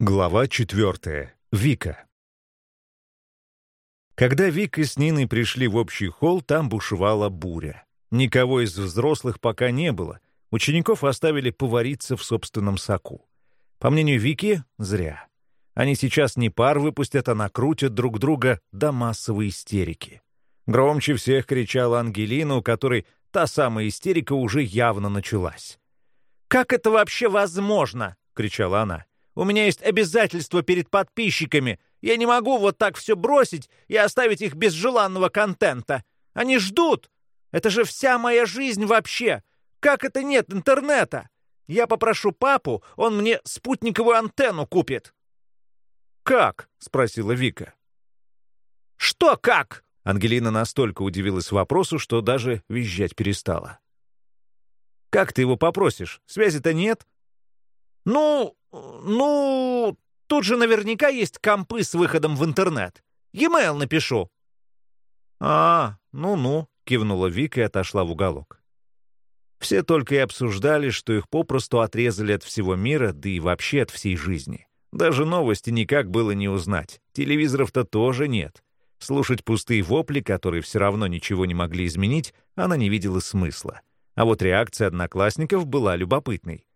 Глава четвертая. Вика. Когда Вика с Ниной пришли в общий холл, там бушевала буря. Никого из взрослых пока не было. Учеников оставили повариться в собственном соку. По мнению Вики, зря. Они сейчас не пар выпустят, а накрутят друг друга до массовой истерики. Громче всех кричала Ангелина, у которой та самая истерика уже явно началась. «Как это вообще возможно?» — кричала она. У меня есть обязательства перед подписчиками. Я не могу вот так все бросить и оставить их без желанного контента. Они ждут. Это же вся моя жизнь вообще. Как это нет интернета? Я попрошу папу, он мне спутниковую антенну купит». «Как?» — спросила Вика. «Что как?» Ангелина настолько удивилась вопросу, что даже визжать перестала. «Как ты его попросишь? Связи-то нет?» «Ну, ну, тут же наверняка есть компы с выходом в интернет. E-mail напишу». «А, ну-ну», — кивнула Вика и отошла в уголок. Все только и обсуждали, что их попросту отрезали от всего мира, да и вообще от всей жизни. Даже новости никак было не узнать. Телевизоров-то тоже нет. Слушать пустые вопли, которые все равно ничего не могли изменить, она не видела смысла. А вот реакция одноклассников была любопытной.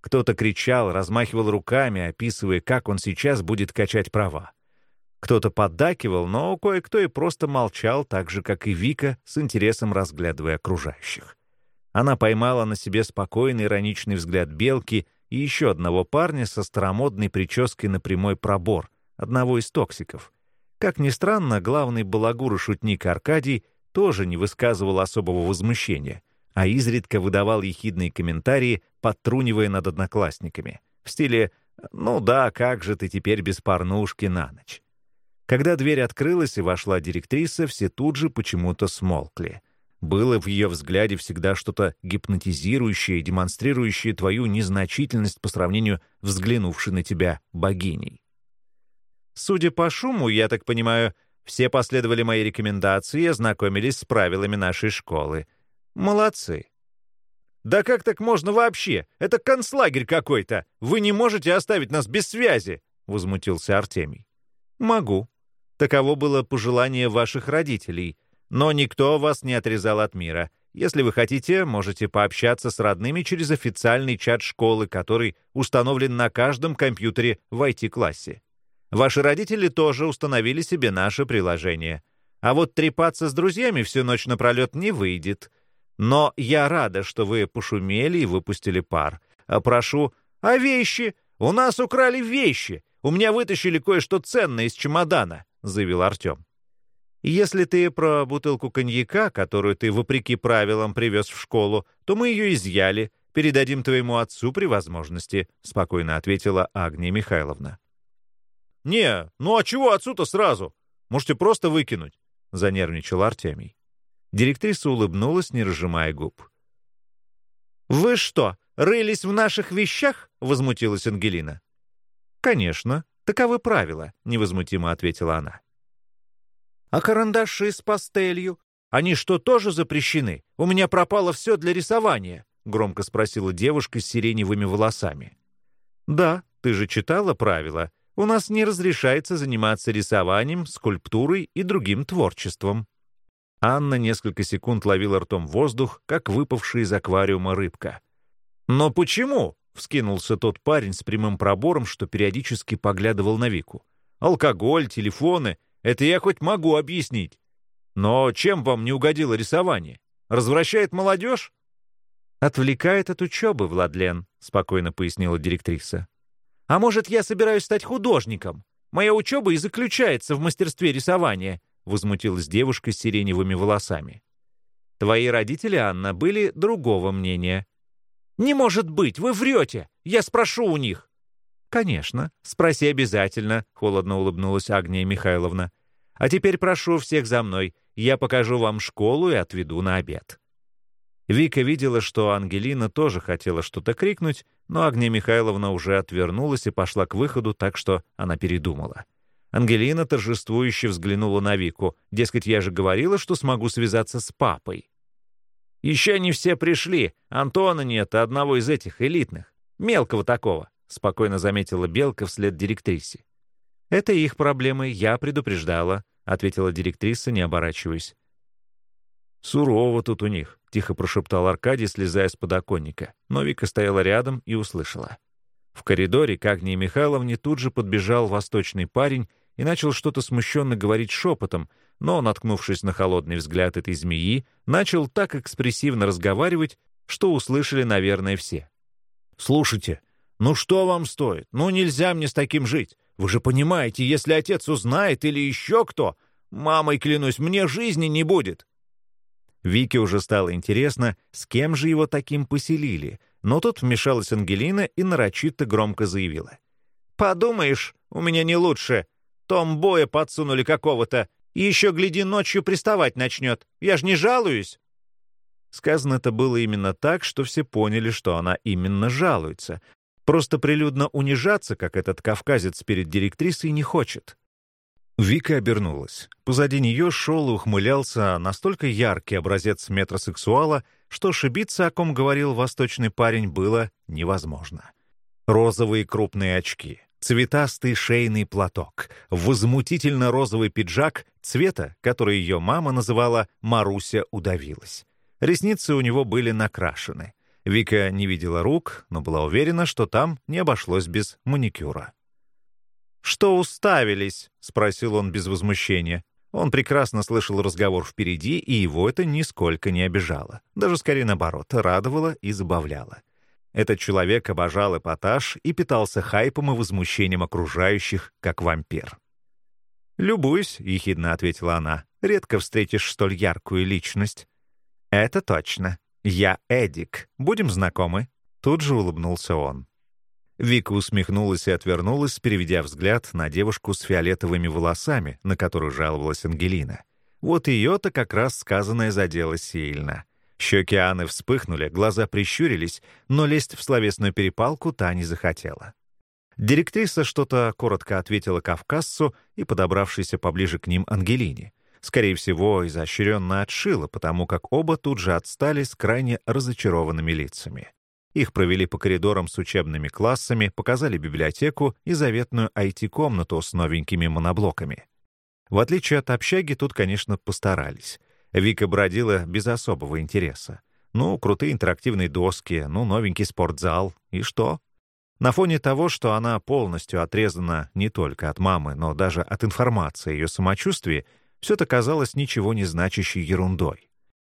Кто-то кричал, размахивал руками, описывая, как он сейчас будет качать права. Кто-то поддакивал, но кое-кто и просто молчал, так же, как и Вика, с интересом разглядывая окружающих. Она поймала на себе спокойный ироничный взгляд Белки и еще одного парня со старомодной прической на прямой пробор, одного из токсиков. Как ни странно, главный балагур и шутник Аркадий тоже не высказывал особого возмущения а изредка выдавал ехидные комментарии, подтрунивая над одноклассниками. В стиле «Ну да, как же ты теперь без порнушки на ночь?» Когда дверь открылась и вошла директриса, все тут же почему-то смолкли. Было в ее взгляде всегда что-то гипнотизирующее, демонстрирующее твою незначительность по сравнению взглянувшей на тебя богиней. Судя по шуму, я так понимаю, все последовали моей рекомендации и ознакомились с правилами нашей школы — Молодцы. Да как так можно вообще? Это концлагерь какой-то. Вы не можете оставить нас без связи, возмутился Артемий. Могу. Таково было пожелание ваших родителей, но никто вас не отрезал от мира. Если вы хотите, можете пообщаться с родными через официальный чат школы, который установлен на каждом компьютере в IT-классе. Ваши родители тоже установили себе наше приложение. А вот трепаться с друзьями всю ночь напролет не выйдет. Но я рада, что вы пошумели и выпустили пар. А прошу... А вещи? У нас украли вещи. У меня вытащили кое-что ценное из чемодана, заявил Артем. Если ты про бутылку коньяка, которую ты, вопреки правилам, привез в школу, то мы ее изъяли, передадим твоему отцу при возможности», — спокойно ответила Агния Михайловна. «Не, ну а чего отцу-то сразу? Можете просто выкинуть», — занервничал Артемий. Директриса улыбнулась, не разжимая губ. «Вы что, рылись в наших вещах?» — возмутилась Ангелина. «Конечно, таковы правила», — невозмутимо ответила она. «А карандаши с пастелью? Они что, тоже запрещены? У меня пропало все для рисования», — громко спросила девушка с сиреневыми волосами. «Да, ты же читала правила. У нас не разрешается заниматься рисованием, скульптурой и другим творчеством», Анна несколько секунд ловила ртом воздух, как выпавшая из аквариума рыбка. «Но почему?» — вскинулся тот парень с прямым пробором, что периодически поглядывал на Вику. «Алкоголь, телефоны — это я хоть могу объяснить. Но чем вам не угодило рисование? Развращает молодежь?» «Отвлекает от учебы, Владлен», — спокойно пояснила директриса. «А может, я собираюсь стать художником? Моя учеба и заключается в мастерстве рисования возмутилась девушка с сиреневыми волосами. «Твои родители, Анна, были другого мнения». «Не может быть! Вы врете! Я спрошу у них!» «Конечно. Спроси обязательно», — холодно улыбнулась Агния Михайловна. «А теперь прошу всех за мной. Я покажу вам школу и отведу на обед». Вика видела, что Ангелина тоже хотела что-то крикнуть, но Агния Михайловна уже отвернулась и пошла к выходу, так что она передумала. Ангелина торжествующе взглянула на Вику. Дескать, я же говорила, что смогу связаться с папой. «Еще не все пришли. Антона нет, а одного из этих элитных. Мелкого такого. — спокойно заметила Белка вслед директрисе. «Это их проблемы, я предупреждала», — ответила директриса, не оборачиваясь. «Сурово тут у них», — тихо прошептал Аркадий, слезая с подоконника. Но Вика стояла рядом и услышала. В коридоре к Агнии Михайловне тут же подбежал восточный парень и начал что-то смущенно говорить шепотом, но, наткнувшись на холодный взгляд этой змеи, начал так экспрессивно разговаривать, что услышали, наверное, все. «Слушайте, ну что вам стоит? Ну нельзя мне с таким жить. Вы же понимаете, если отец узнает или еще кто, мамой клянусь, мне жизни не будет». Вике уже стало интересно, с кем же его таким поселили, но тут вмешалась Ангелина и нарочито громко заявила. «Подумаешь, у меня не лучше. Том Боя подсунули какого-то, и еще, гляди, ночью приставать начнет. Я ж не жалуюсь». Сказано это было именно так, что все поняли, что она именно жалуется. Просто прилюдно унижаться, как этот кавказец перед директрисой, не хочет. Вика обернулась. Позади нее шел и ухмылялся настолько яркий образец метросексуала, что ошибиться, о ком говорил восточный парень, было невозможно. Розовые крупные очки, цветастый шейный платок, возмутительно розовый пиджак цвета, который ее мама называла «Маруся удавилась». Ресницы у него были накрашены. Вика не видела рук, но была уверена, что там не обошлось без маникюра. «Что уставились?» — спросил он без возмущения. Он прекрасно слышал разговор впереди, и его это нисколько не обижало. Даже скорее наоборот, радовало и забавляло. Этот человек обожал эпатаж и питался хайпом и возмущением окружающих, как вампир. «Любуюсь», — ехидно ответила она. «Редко встретишь столь яркую личность». «Это точно. Я Эдик. Будем знакомы?» Тут же улыбнулся он. Вика усмехнулась и отвернулась, переведя взгляд на девушку с фиолетовыми волосами, на которую жаловалась Ангелина. Вот ее-то как раз сказанное задело сильно. Щеки Анны вспыхнули, глаза прищурились, но лезть в словесную перепалку та не захотела. Директриса что-то коротко ответила кавказцу и подобравшейся поближе к ним Ангелине. Скорее всего, изощренно отшила, потому как оба тут же отстали с крайне разочарованными лицами. Их провели по коридорам с учебными классами, показали библиотеку и заветную IT-комнату с новенькими моноблоками. В отличие от общаги, тут, конечно, постарались. Вика бродила без особого интереса. Ну, крутые интерактивные доски, ну, новенький спортзал. И что? На фоне того, что она полностью отрезана не только от мамы, но даже от информации о ее самочувствии, все это казалось ничего не значащей ерундой.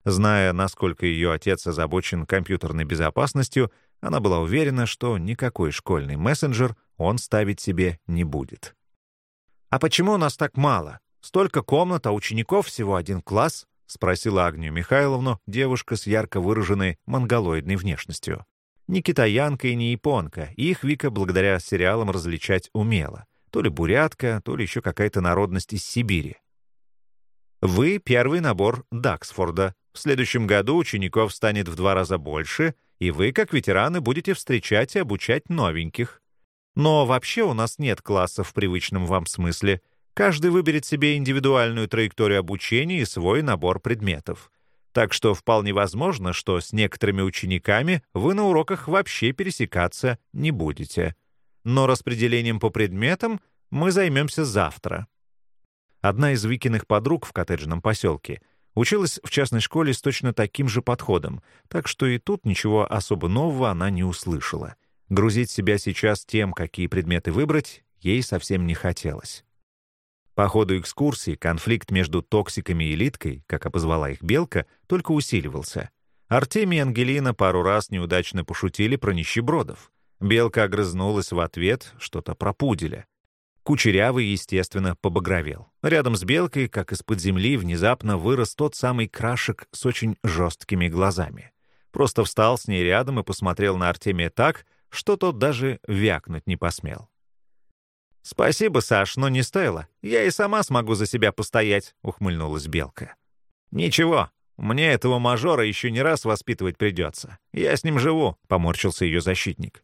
Зная, насколько ее отец озабочен компьютерной безопасностью, она была уверена, что никакой школьный мессенджер он ставить себе не будет. «А почему у нас так мало? Столько комнат, а учеников всего один класс?» — спросила Агнию Михайловну, девушка с ярко выраженной монголоидной внешностью. Ни китаянка и не японка, их Вика благодаря сериалам различать умела. То ли бурятка, то ли еще какая-то народность из Сибири. Вы — первый набор Даксфорда. В следующем году учеников станет в два раза больше, и вы, как ветераны, будете встречать и обучать новеньких. Но вообще у нас нет классов в привычном вам смысле. Каждый выберет себе индивидуальную траекторию обучения и свой набор предметов. Так что вполне возможно, что с некоторыми учениками вы на уроках вообще пересекаться не будете. Но распределением по предметам мы займемся завтра. Одна из Викиных подруг в коттеджном поселке училась в частной школе с точно таким же подходом, так что и тут ничего особо нового она не услышала. Грузить себя сейчас тем, какие предметы выбрать, ей совсем не хотелось. По ходу экскурсии конфликт между токсиками и элиткой, как обозвала их Белка, только усиливался. Артемий и Ангелина пару раз неудачно пошутили про нищебродов. Белка огрызнулась в ответ что-то про. Кучерявый, естественно, побагровел. Рядом с белкой, как из-под земли, внезапно вырос тот самый крашек с очень жесткими глазами. Просто встал с ней рядом и посмотрел на Артемия так, что тот даже вякнуть не посмел. «Спасибо, Саш, но не стоило. Я и сама смогу за себя постоять», — ухмыльнулась Белка. «Ничего, мне этого мажора еще не раз воспитывать придется. Я с ним живу», — поморщился ее защитник.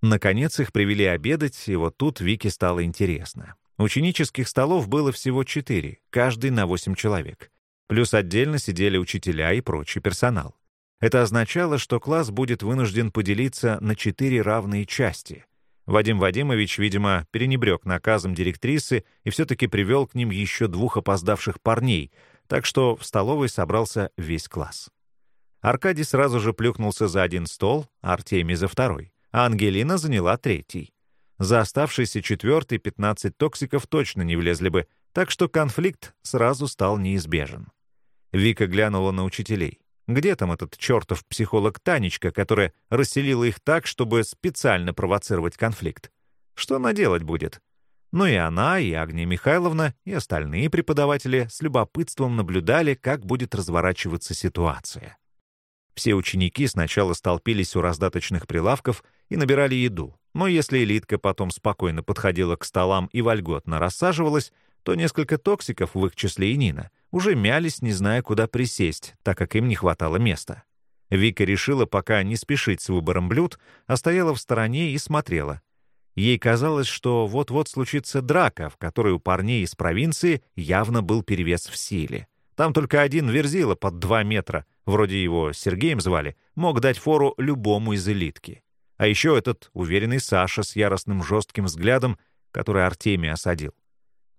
Наконец их привели обедать, и вот тут Вике стало интересно. Ученических столов было всего четыре, каждый на восемь человек. Плюс отдельно сидели учителя и прочий персонал. Это означало, что класс будет вынужден поделиться на четыре равные части. Вадим Вадимович, видимо, перенебрег наказом директрисы и все-таки привел к ним еще двух опоздавших парней, так что в столовой собрался весь класс. Аркадий сразу же плюхнулся за один стол, а Артемий за второй, а Ангелина заняла третий. За оставшийся четвертый 15 токсиков точно не влезли бы, так что конфликт сразу стал неизбежен. Вика глянула на учителей. Где там этот чертов психолог Танечка, которая расселила их так, чтобы специально провоцировать конфликт? Что она делать будет? Ну и она, и Агния Михайловна, и остальные преподаватели с любопытством наблюдали, как будет разворачиваться ситуация. Все ученики сначала столпились у раздаточных прилавков и набирали еду, но если элитка потом спокойно подходила к столам и вольготно рассаживалась, то несколько токсиков, в их числе и Нина, уже мялись, не зная, куда присесть, так как им не хватало места. Вика решила пока не спешить с выбором блюд, а стояла в стороне и смотрела. Ей казалось, что вот-вот случится драка, в которой у парней из провинции явно был перевес в силе. Там только один верзила под два метра, вроде его Сергеем звали, мог дать фору любому из элитки. А еще этот уверенный Саша с яростным жестким взглядом, который Артемий осадил.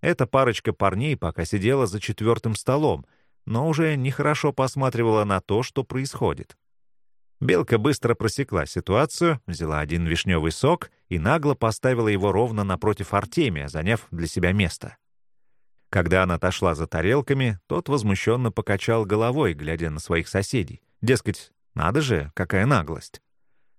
Эта парочка парней пока сидела за четвертым столом, но уже нехорошо посматривала на то, что происходит. Белка быстро просекла ситуацию, взяла один вишневый сок и нагло поставила его ровно напротив Артемия, заняв для себя место. Когда она отошла за тарелками, тот возмущенно покачал головой, глядя на своих соседей. Дескать, надо же, какая наглость.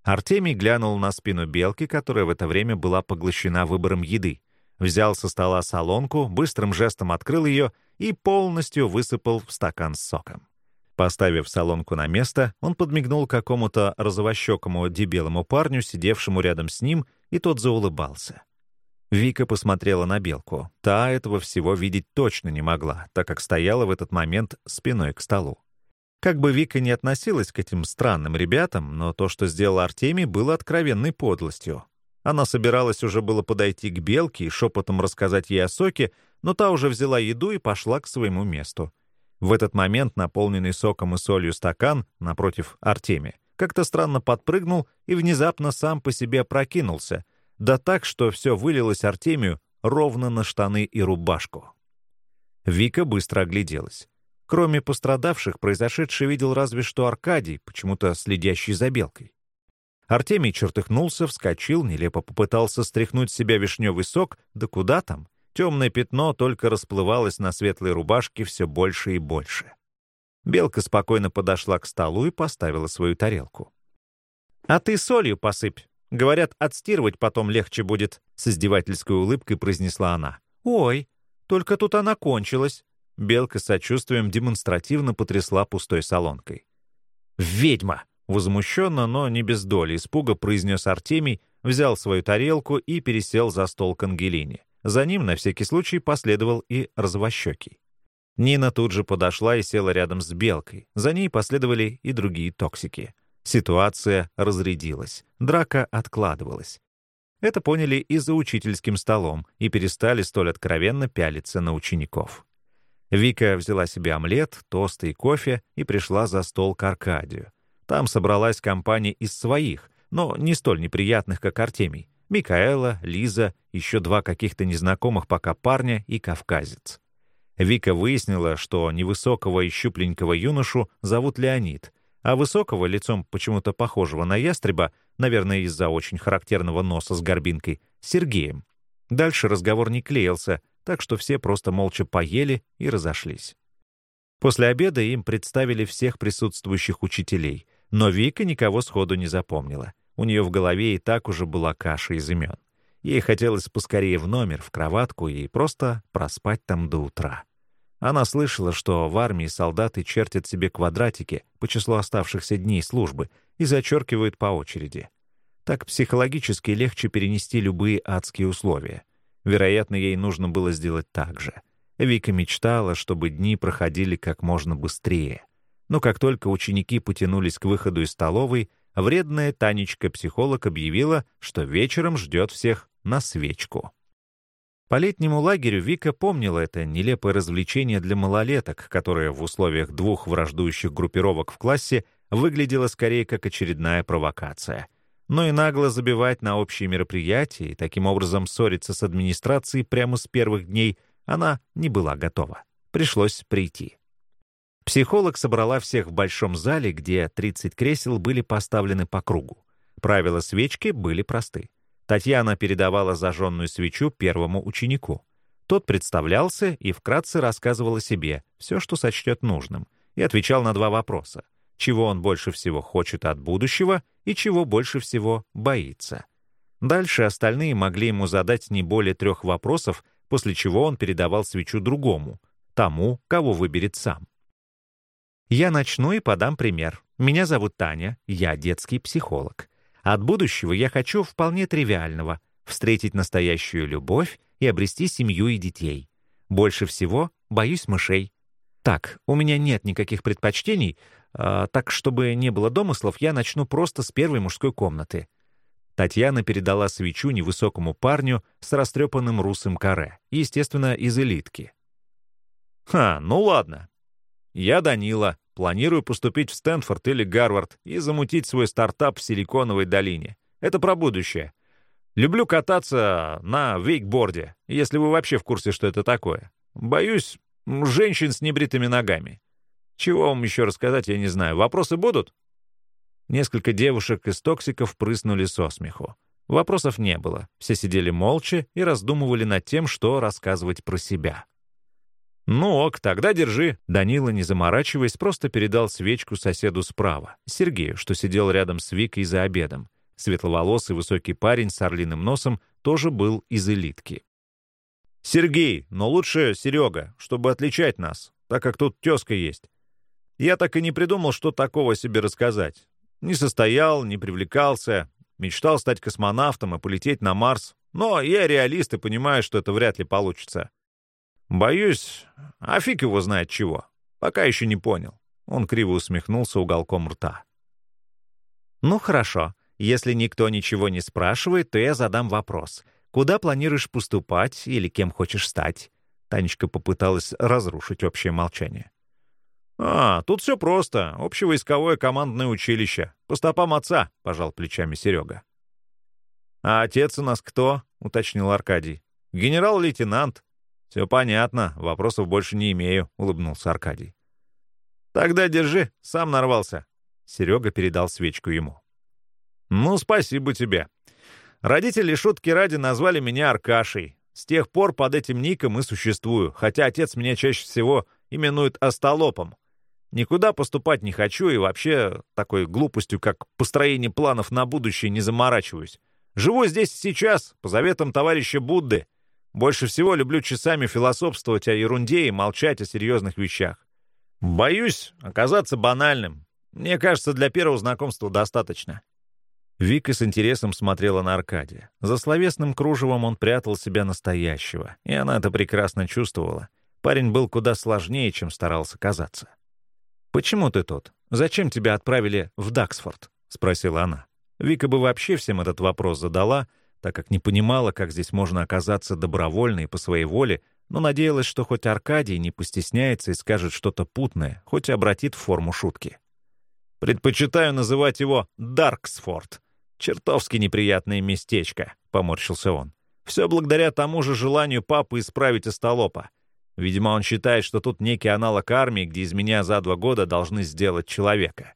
Артемий глянул на спину белки, которая в это время была поглощена выбором еды взял со стола солонку, быстрым жестом открыл ее и полностью высыпал в стакан с соком. Поставив солонку на место, он подмигнул какому-то розовощекому дебелому парню, сидевшему рядом с ним, и тот заулыбался. Вика посмотрела на белку. Та этого всего видеть точно не могла, так как стояла в этот момент спиной к столу. Как бы Вика не относилась к этим странным ребятам, но то, что сделал Артемий, было откровенной подлостью. Она собиралась уже было подойти к Белке и шепотом рассказать ей о соке, но та уже взяла еду и пошла к своему месту. В этот момент наполненный соком и солью стакан, напротив Артемия, как-то странно подпрыгнул и внезапно сам по себе прокинулся, да так, что все вылилось Артемию ровно на штаны и рубашку. Вика быстро огляделась. Кроме пострадавших, произошедшее видел разве что Аркадий, почему-то следящий за Белкой. Артемий чертыхнулся, вскочил, нелепо попытался стряхнуть с себя вишневый сок, да куда там? Темное пятно только расплывалось на светлой рубашке все больше и больше. Белка спокойно подошла к столу и поставила свою тарелку. «А ты солью посыпь. Говорят, отстирывать потом легче будет», — с издевательской улыбкой произнесла она. «Ой, только тут она кончилась». Белка с сочувствием демонстративно потрясла пустой солонкой. «Ведьма!» Возмущенно, но не без доли испуга произнес Артемий, взял свою тарелку и пересел за стол к Ангелине. За ним, на всякий случай, последовал и развощекий. Нина тут же подошла и села рядом с Белкой. За ней последовали и другие токсики. Ситуация разрядилась. Драка откладывалась. Это поняли и за учительским столом и перестали столь откровенно пялиться на учеников. Вика взяла себе омлет, тосты и кофе и пришла за стол к Аркадию. Там собралась компания из своих, но не столь неприятных, как Артемий. Микаэла, Лиза, еще два каких-то незнакомых пока парня и кавказец. Вика выяснила, что невысокого и щупленького юношу зовут Леонид, а высокого, лицом почему-то похожего на ястреба, наверное, из-за очень характерного носа с горбинкой, Сергеем. Дальше разговор не клеился, так что все просто молча поели и разошлись. После обеда им представили всех присутствующих учителей — но Вика никого сходу не запомнила. У нее в голове и так уже была каша из имен. Ей хотелось поскорее в номер, в кроватку и просто проспать там до утра. Она слышала, что в армии солдаты чертят себе квадратики по числу оставшихся дней службы и зачеркивают по очереди. Так психологически легче перенести любые адские условия. Вероятно, ей нужно было сделать так же. Вика мечтала, чтобы дни проходили как можно быстрее. Но как только ученики потянулись к выходу из столовой, вредная Танечка-психолог объявила, что вечером ждет всех на свечку. По летнему лагерю Вика помнила это нелепое развлечение для малолеток, которое в условиях двух враждующих группировок в классе выглядела скорее как очередная провокация. Но и нагло забивать на общие мероприятия и таким образом ссориться с администрацией прямо с первых дней она не была готова. Пришлось прийти. Психолог собрала всех в большом зале, где 30 кресел были поставлены по кругу. Правила свечки были просты. Татьяна передавала зажженную свечу первому ученику. Тот представлялся и вкратце рассказывал о себе, все, что сочтет нужным, и отвечал на два вопроса. Чего он больше всего хочет от будущего и чего больше всего боится. Дальше остальные могли ему задать не более трех вопросов, после чего он передавал свечу другому, тому, кого выберет сам. Я начну и подам пример. Меня зовут Таня, я детский психолог. От будущего я хочу вполне тривиального — встретить настоящую любовь и обрести семью и детей. Больше всего боюсь мышей. Так, у меня нет никаких предпочтений, э, так, чтобы не было домыслов, я начну просто с первой мужской комнаты. Татьяна передала свечу невысокому парню с растрепанным русым каре, естественно, из элитки. «Ха, ну ладно. Я Данила, планирую поступить в Стэнфорд или Гарвард и замутить свой стартап в Силиконовой долине. Это про будущее. Люблю кататься на вейкборде, если вы вообще в курсе, что это такое. Боюсь женщин с небритыми ногами. Чего вам еще рассказать, я не знаю. Вопросы будут?» Несколько девушек из токсиков прыснули со смеху. Вопросов не было. Все сидели молча и раздумывали над тем, что рассказывать про себя. «Ну ок, тогда держи». Данила, не заморачиваясь, просто передал свечку соседу справа, Сергею, что сидел рядом с Викой за обедом. Светловолосый высокий парень с орлиным носом тоже был из элитки. «Сергей, но лучше Серега, чтобы отличать нас, так как тут тезка есть. Я так и не придумал, что такого себе рассказать. Не состоял, не привлекался, мечтал стать космонавтом и полететь на Марс, но я реалист и понимаю, что это вряд ли получится. Боюсь, а фиг его знает чего. Пока еще не понял. Он криво усмехнулся уголком рта. «Ну хорошо. Если никто ничего не спрашивает, то я задам вопрос. Куда планируешь поступать или кем хочешь стать?» Танечка попыталась разрушить общее молчание. «А, тут все просто. Общевойсковое командное училище. По стопам отца», — пожал плечами Серега. «А отец у нас кто?» — уточнил Аркадий. «Генерал-лейтенант. «Все понятно, вопросов больше не имею», — улыбнулся Аркадий. «Тогда держи, сам нарвался». Серега передал свечку ему. «Ну, спасибо тебе. Родители шутки ради назвали меня Аркашей. С тех пор под этим ником и существую, хотя отец меня чаще всего именует остолопом. Никуда поступать не хочу и вообще такой глупостью, как построение планов на будущее, не заморачиваюсь. Живу здесь сейчас, по заветам товарища Будды — больше всего люблю часами философствовать о ерунде и молчать о серьезных вещах. Боюсь оказаться банальным. Мне кажется, для первого знакомства достаточно». Вика с интересом смотрела на Аркадия. За словесным кружевом он прятал себя настоящего, и она это прекрасно чувствовала. Парень был куда сложнее, чем старался казаться. «Почему ты тут? Зачем тебя отправили в Даксфорд?» — спросила она. Вика бы вообще всем этот вопрос задала — так как не понимала, как здесь можно оказаться добровольно и по своей воле, но надеялась, что хоть Аркадий не постесняется и скажет что-то путное, хоть и обратит в форму шутки. «Предпочитаю называть его Дарксфорд. Чертовски неприятное местечко», — поморщился он. «Все благодаря тому же желанию папы исправить остолопа. Видимо, он считает, что тут некий аналог армии, где из меня за два года должны сделать человека.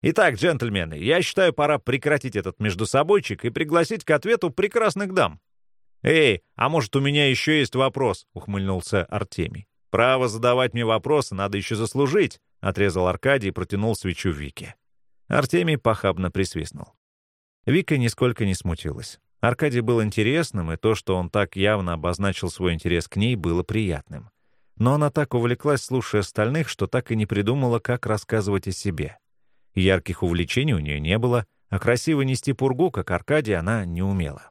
Итак, джентльмены, я считаю, пора прекратить этот междусобойчик и пригласить к ответу прекрасных дам. «Эй, а может, у меня еще есть вопрос?» — ухмыльнулся Артемий. «Право задавать мне вопросы надо еще заслужить», — отрезал Аркадий и протянул свечу Вике. Артемий похабно присвистнул. Вика нисколько не смутилась. Аркадий был интересным, и то, что он так явно обозначил свой интерес к ней, было приятным. Но она так увлеклась, слушая остальных, что так и не придумала, как рассказывать о себе. Ярких увлечений у нее не было, а красиво нести пургу, как Аркадия, она не умела.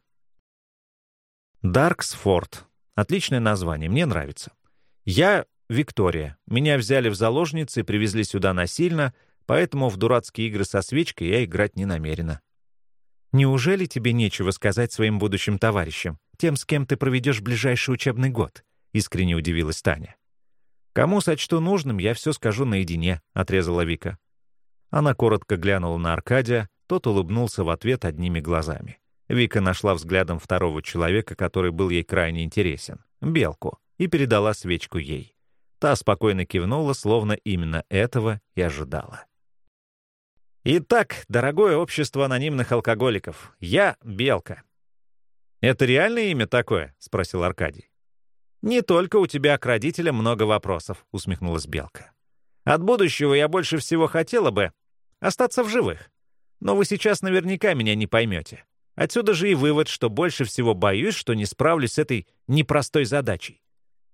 Дарксфорд. Отличное название, мне нравится. Я Виктория. Меня взяли в заложницы и привезли сюда насильно, поэтому в дурацкие игры со свечкой я играть не намерена. Неужели тебе нечего сказать своим будущим товарищам, тем, с кем ты проведешь ближайший учебный год? Искренне удивилась Таня. Кому сочту нужным, я все скажу наедине, отрезала Вика. Она коротко глянула на Аркадия, тот улыбнулся в ответ одними глазами. Вика нашла взглядом второго человека, который был ей крайне интересен — Белку, и передала свечку ей. Та спокойно кивнула, словно именно этого и ожидала. «Итак, дорогое общество анонимных алкоголиков, я Белка». «Это реальное имя такое?» — спросил Аркадий. «Не только у тебя к родителям много вопросов», — усмехнулась Белка. «От будущего я больше всего хотела бы остаться в живых. Но вы сейчас наверняка меня не поймете. Отсюда же и вывод, что больше всего боюсь, что не справлюсь с этой непростой задачей.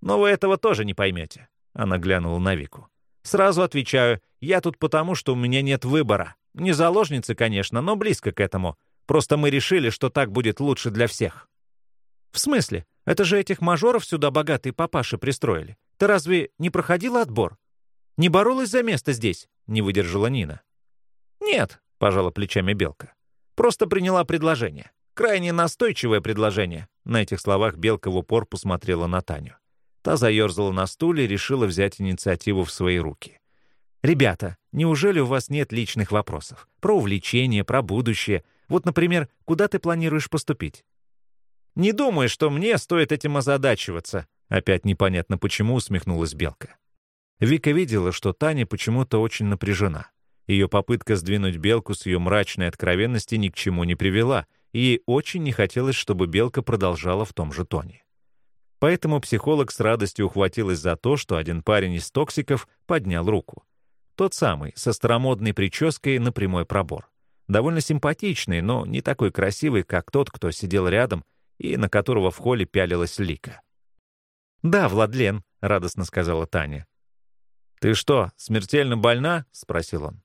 Но вы этого тоже не поймете. Она глянула на Вику. Сразу отвечаю, я тут потому, что у меня нет выбора. Не заложницы, конечно, но близко к этому. Просто мы решили, что так будет лучше для всех. В смысле? Это же этих мажоров сюда богатые папаши пристроили. Ты разве не проходила отбор? Не боролась за место здесь? Не выдержала Нина. Нет, пожала плечами Белка. Просто приняла предложение. Крайне настойчивое предложение. На этих словах Белка в упор посмотрела на Таню. Та заерзала на стуле и решила взять инициативу в свои руки. «Ребята, неужели у вас нет личных вопросов? Про увлечение, про будущее? Вот, например, куда ты планируешь поступить?» «Не думаю, что мне стоит этим озадачиваться», опять непонятно почему усмехнулась Белка. Вика видела, что Таня почему-то очень напряжена. Ее попытка сдвинуть Белку с ее мрачной откровенности ни к чему не привела, и ей очень не хотелось, чтобы Белка продолжала в том же тоне. Поэтому психолог с радостью ухватилась за то, что один парень из токсиков поднял руку. Тот самый, со старомодной прической на прямой пробор. Довольно симпатичный, но не такой красивый, как тот, кто сидел рядом и на которого в холле пялилась Лика. «Да, Владлен», — радостно сказала Таня. «Ты что, смертельно больна?» — спросил он.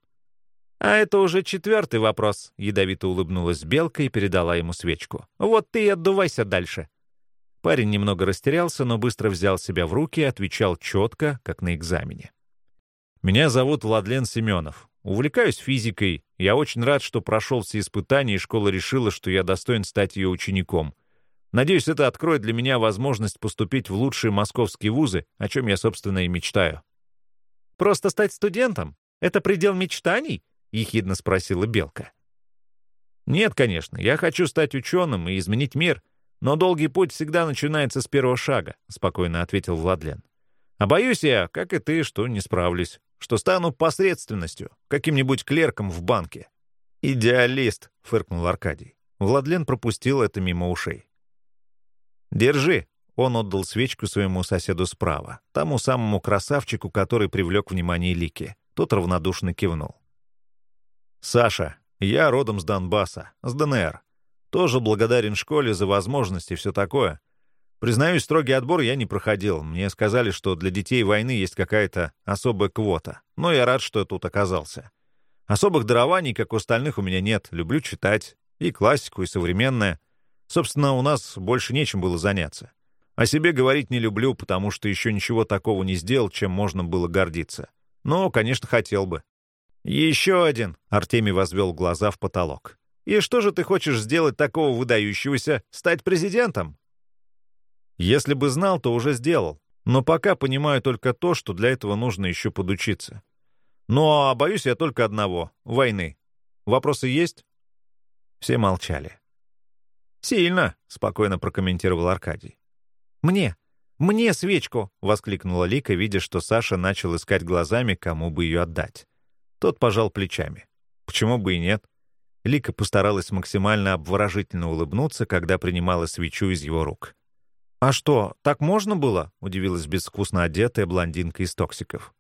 «А это уже четвертый вопрос», — ядовито улыбнулась Белка и передала ему свечку. «Вот ты и отдувайся дальше». Парень немного растерялся, но быстро взял себя в руки и отвечал четко, как на экзамене. «Меня зовут Владлен Семенов. Увлекаюсь физикой. Я очень рад, что прошел все испытания, и школа решила, что я достоин стать ее учеником. Надеюсь, это откроет для меня возможность поступить в лучшие московские вузы, о чем я, собственно, и мечтаю». «Просто стать студентом? Это предел мечтаний?» — ехидно спросила Белка. «Нет, конечно, я хочу стать ученым и изменить мир, но долгий путь всегда начинается с первого шага», — спокойно ответил Владлен. «А боюсь я, как и ты, что не справлюсь, что стану посредственностью, каким-нибудь клерком в банке». «Идеалист», — фыркнул Аркадий. Владлен пропустил это мимо ушей. «Держи», — он отдал свечку своему соседу справа, тому самому красавчику, который привлек внимание Лики. Тот равнодушно кивнул. «Саша, я родом с Донбасса, с ДНР. Тоже благодарен школе за возможности и все такое. Признаюсь, строгий отбор я не проходил. Мне сказали, что для детей войны есть какая-то особая квота. Но я рад, что тут оказался. Особых дарований, как у остальных, у меня нет. Люблю читать. И классику, и современное. Собственно, у нас больше нечем было заняться. О себе говорить не люблю, потому что еще ничего такого не сделал, чем можно было гордиться. Но, конечно, хотел бы. «Еще один!» — Артемий возвел глаза в потолок. «И что же ты хочешь сделать такого выдающегося? Стать президентом?» «Если бы знал, то уже сделал. Но пока понимаю только то, что для этого нужно еще подучиться. А боюсь я только одного — войны. Вопросы есть?» Все молчали. «Сильно», — спокойно прокомментировал Аркадий. «Мне! Мне свечку!» — воскликнула Лика, видя, что Саша начал искать глазами, кому бы ее отдать. Тот пожал плечами. Почему бы и нет? Лика постаралась максимально обворожительно улыбнуться, когда принимала свечу из его рук. «А что, так можно было?» — удивилась безвкусно одетая блондинка из токсиков.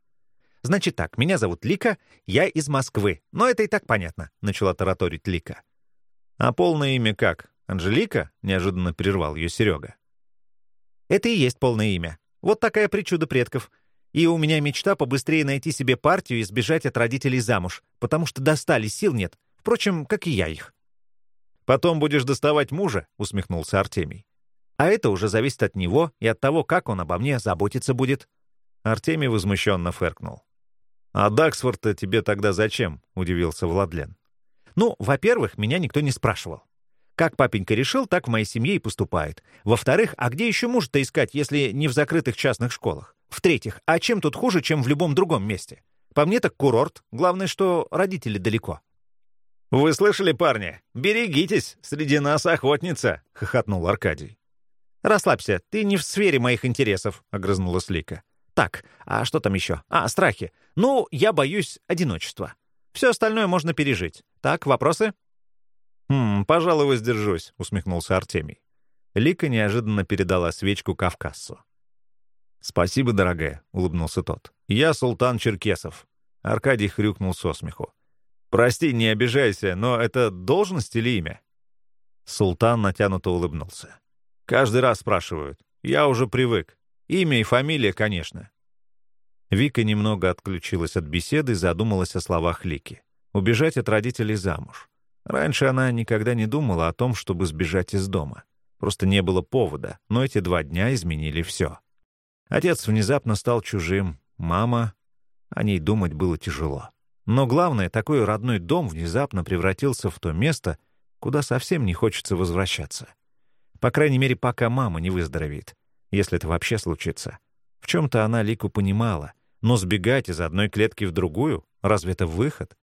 «Значит так, меня зовут Лика, я из Москвы. Но это и так понятно», — начала тараторить Лика. «А полное имя как? Анжелика?» — неожиданно прервал ее Серега. «Это и есть полное имя. Вот такая причуда предков. И у меня мечта побыстрее найти себе партию и сбежать от родителей замуж, потому что достали, сил нет. Впрочем, как и я их. «Потом будешь доставать мужа», — усмехнулся Артемий. «А это уже зависит от него и от того, как он обо мне заботиться будет». Артемий возмущенно фыркнул. «А Даксфорд-то тебе тогда зачем?» — удивился Владлен. «Ну, во-первых, меня никто не спрашивал. Как папенька решил, так в моей семье и поступает. Во-вторых, а где еще мужа-то искать, если не в закрытых частных школах? В-третьих, а чем тут хуже, чем в любом другом месте? По мне так курорт. Главное, что родители далеко». «Вы слышали, парни? Берегитесь, среди нас охотница!» — хохотнул Аркадий. «Расслабься, ты не в сфере моих интересов», — огрызнулась Лика. «Так, а что там еще? А, страхи. Ну, я боюсь одиночества. Все остальное можно пережить. Так, вопросы?» «Хм, пожалуй, воздержусь», — усмехнулся Артемий. Лика неожиданно передала свечку Кавказцу. «Спасибо, дорогая», — улыбнулся тот. «Я султан Черкесов». Аркадий хрюкнул со смеху. «Прости, не обижайся, но это должность или имя?» Султан натянуто улыбнулся. «Каждый раз спрашивают. Я уже привык. Имя и фамилия, конечно». Вика немного отключилась от беседы и задумалась о словах Лики. Убежать от родителей замуж. Раньше она никогда не думала о том, чтобы сбежать из дома. Просто не было повода, но эти два дня изменили все. Отец внезапно стал чужим, мама... О ней думать было тяжело. Но главное, такой родной дом внезапно превратился в то место, куда совсем не хочется возвращаться. По крайней мере, пока мама не выздоровеет, если это вообще случится. В чем-то она Лику понимала, но сбегать из одной клетки в другую — разве это выход?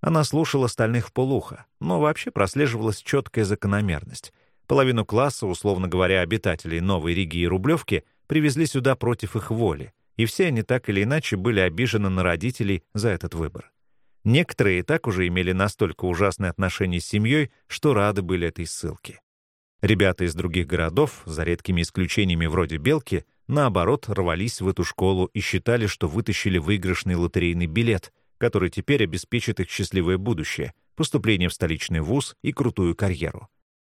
Она слушала остальных в полухо, но вообще прослеживалась четкая закономерность. Половину класса, условно говоря, обитателей Новой Риги и Рублевки привезли сюда против их воли, и все они так или иначе были обижены на родителей за этот выбор. Некоторые и так уже имели настолько ужасные отношения с семьей, что рады были этой ссылке. Ребята из других городов, за редкими исключениями вроде Белки, наоборот, рвались в эту школу и считали, что вытащили выигрышный лотерейный билет, который теперь обеспечит их счастливое будущее, поступление в столичный вуз и крутую карьеру.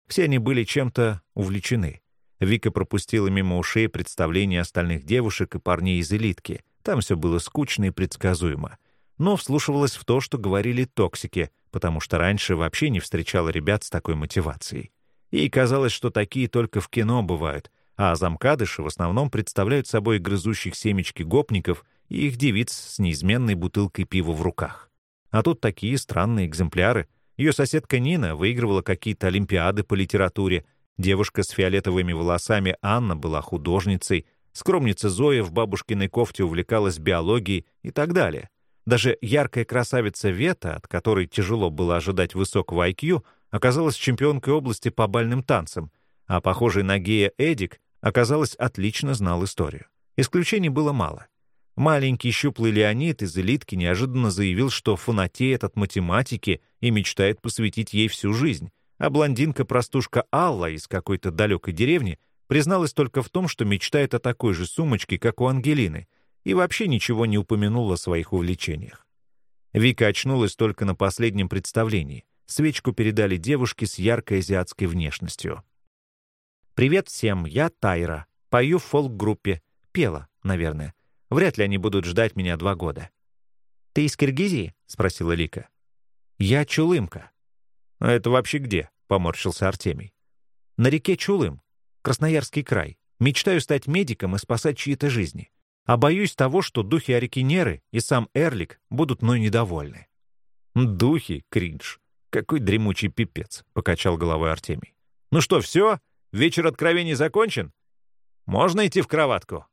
Все они были чем-то увлечены. Вика пропустила мимо ушей представления остальных девушек и парней из элитки. Там все было скучно и предсказуемо. Но вслушивалась в то, что говорили токсики, потому что раньше вообще не встречала ребят с такой мотивацией. Ей казалось, что такие только в кино бывают, а замкадыши в основном представляют собой грызущих семечки гопников и их девиц с неизменной бутылкой пива в руках. А тут такие странные экземпляры, ее соседка Нина выигрывала какие-то олимпиады по литературе. Девушка с фиолетовыми волосами Анна была художницей. Скромница Зоя в бабушкиной кофте увлекалась биологией и так далее. Даже яркая красавица Вета, от которой тяжело было ожидать высокого IQ, оказалась чемпионкой области по бальным танцам, а похожий на гея Эдик, оказалось, отлично знал историю. Исключений было мало. Маленький щуплый Леонид из элитки неожиданно заявил, что фанатеет от математики и мечтает посвятить ей всю жизнь, а блондинка-простушка Алла из какой-то далекой деревни призналась только в том, что мечтает о такой же сумочке, как у Ангелины, и вообще ничего не упомянула о своих увлечениях. Вика очнулась только на последнем представлении. Свечку передали девушке с яркой азиатской внешностью. «Привет всем, я Тайра. Пою в фолк-группе. Пела, наверное. Вряд ли они будут ждать меня два года. «Ты из Киргизии?» — спросила Лика. «Я Чулымка». «А это вообще где?» — поморщился Артемий. «На реке Чулым, Красноярский край. Мечтаю стать медиком и спасать чьи-то жизни. А боюсь того, что духи-арикинеры и сам Эрлик будут мной недовольны». «Духи, кринж. Какой дремучий пипец», — покачал головой Артемий. «Ну что, все? Вечер откровений закончен? Можно идти в кроватку?»